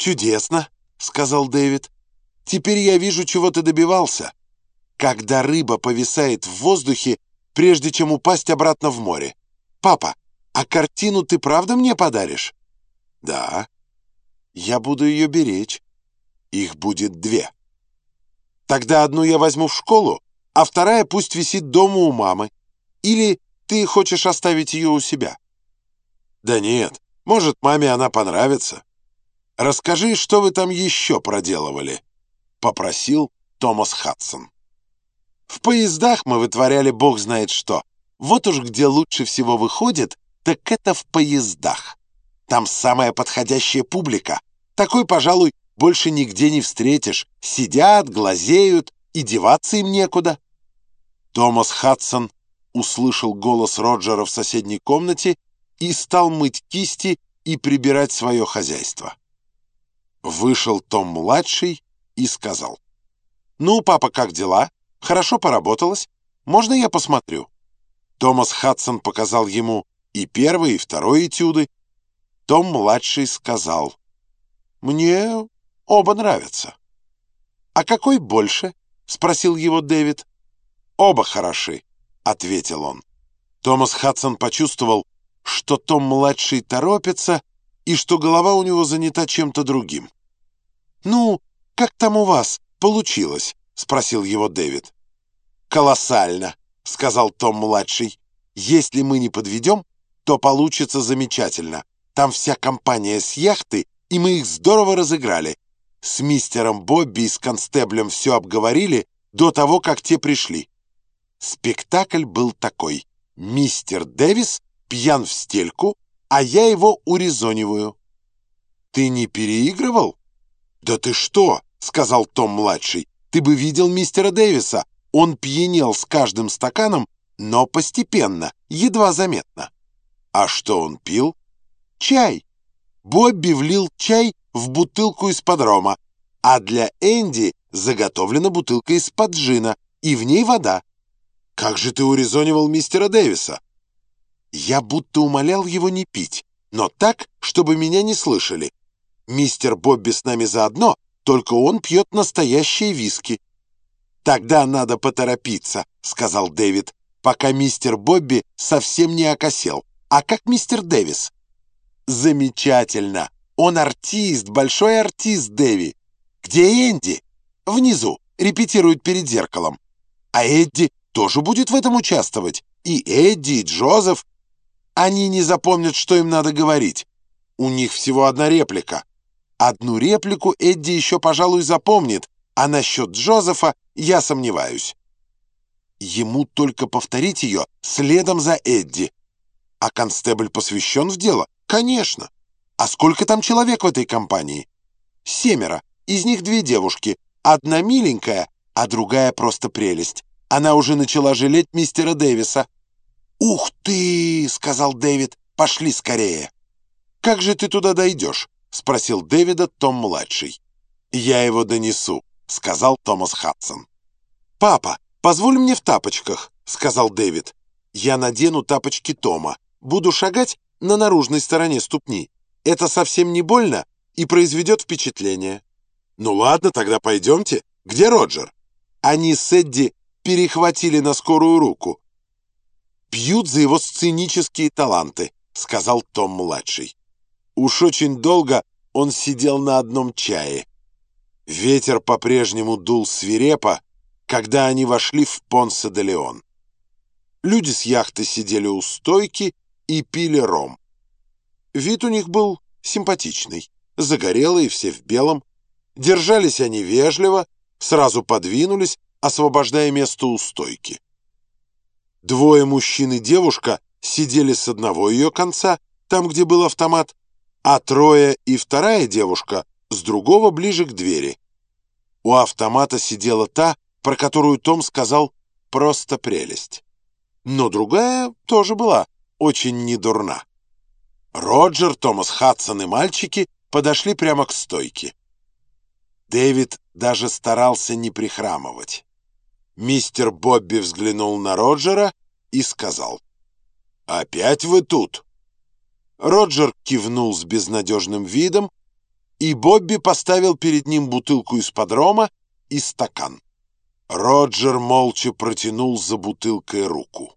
«Чудесно», — сказал Дэвид. «Теперь я вижу, чего ты добивался. Когда рыба повисает в воздухе, прежде чем упасть обратно в море. Папа, а картину ты правда мне подаришь?» «Да». «Я буду ее беречь. Их будет две. Тогда одну я возьму в школу, а вторая пусть висит дома у мамы. Или ты хочешь оставить ее у себя?» «Да нет, может, маме она понравится». «Расскажи, что вы там еще проделывали?» — попросил Томас Хадсон. «В поездах мы вытворяли бог знает что. Вот уж где лучше всего выходит, так это в поездах. Там самая подходящая публика. Такой, пожалуй, больше нигде не встретишь. Сидят, глазеют, и деваться им некуда». Томас Хадсон услышал голос Роджера в соседней комнате и стал мыть кисти и прибирать свое хозяйство. Вышел Том-младший и сказал. «Ну, папа, как дела? Хорошо поработалось? Можно я посмотрю?» Томас Хадсон показал ему и первый, и второй этюды. Том-младший сказал. «Мне оба нравятся». «А какой больше?» — спросил его Дэвид. «Оба хороши», — ответил он. Томас Хадсон почувствовал, что Том-младший торопится и что голова у него занята чем-то другим. «Ну, как там у вас получилось?» — спросил его Дэвид. «Колоссально», — сказал Том-младший. «Если мы не подведем, то получится замечательно. Там вся компания с яхты, и мы их здорово разыграли. С мистером Бобби и с констеблем все обговорили до того, как те пришли. Спектакль был такой. Мистер Дэвис пьян в стельку, а я его урезониваю. «Ты не переигрывал?» «Да ты что?» — сказал Том-младший. «Ты бы видел мистера Дэвиса. Он пьянел с каждым стаканом, но постепенно, едва заметно». «А что он пил?» «Чай. Бобби влил чай в бутылку из-под рома, а для Энди заготовлена бутылка из-под джина, и в ней вода. Как же ты урезонивал мистера Дэвиса?» Я будто умолял его не пить, но так, чтобы меня не слышали. Мистер Бобби с нами заодно, только он пьет настоящие виски. «Тогда надо поторопиться», — сказал Дэвид, пока мистер Бобби совсем не окосел. «А как мистер Дэвис?» «Замечательно! Он артист, большой артист, Дэви. Где Энди?» «Внизу, репетирует перед зеркалом. А Эдди тоже будет в этом участвовать. И Эдди, и Джозеф. Они не запомнят, что им надо говорить. У них всего одна реплика. Одну реплику Эдди еще, пожалуй, запомнит, а насчет Джозефа я сомневаюсь. Ему только повторить ее следом за Эдди. А констебль посвящен в дело? Конечно. А сколько там человек в этой компании? Семеро. Из них две девушки. Одна миленькая, а другая просто прелесть. Она уже начала жалеть мистера Дэвиса. «Ух ты!» — сказал Дэвид. «Пошли скорее!» «Как же ты туда дойдешь?» — спросил Дэвида Том-младший. «Я его донесу», — сказал Томас Хадсон. «Папа, позволь мне в тапочках», — сказал Дэвид. «Я надену тапочки Тома. Буду шагать на наружной стороне ступни. Это совсем не больно и произведет впечатление». «Ну ладно, тогда пойдемте. Где Роджер?» Они с Эдди перехватили на скорую руку. «Пьют за его сценические таланты», — сказал Том-младший. Уж очень долго он сидел на одном чае. Ветер по-прежнему дул свирепо, когда они вошли в Понсе де Леон. Люди с яхты сидели у стойки и пили ром. Вид у них был симпатичный, загорелые, все в белом. Держались они вежливо, сразу подвинулись, освобождая место у стойки. Двое мужчин и девушка сидели с одного ее конца, там, где был автомат, а трое и вторая девушка с другого ближе к двери. У автомата сидела та, про которую Том сказал «просто прелесть». Но другая тоже была очень недурна. Роджер, Томас Хадсон и мальчики подошли прямо к стойке. Дэвид даже старался не прихрамывать. Мистер Бобби взглянул на Роджера и сказал «Опять вы тут?» Роджер кивнул с безнадежным видом, и Бобби поставил перед ним бутылку из-под рома и стакан. Роджер молча протянул за бутылкой руку.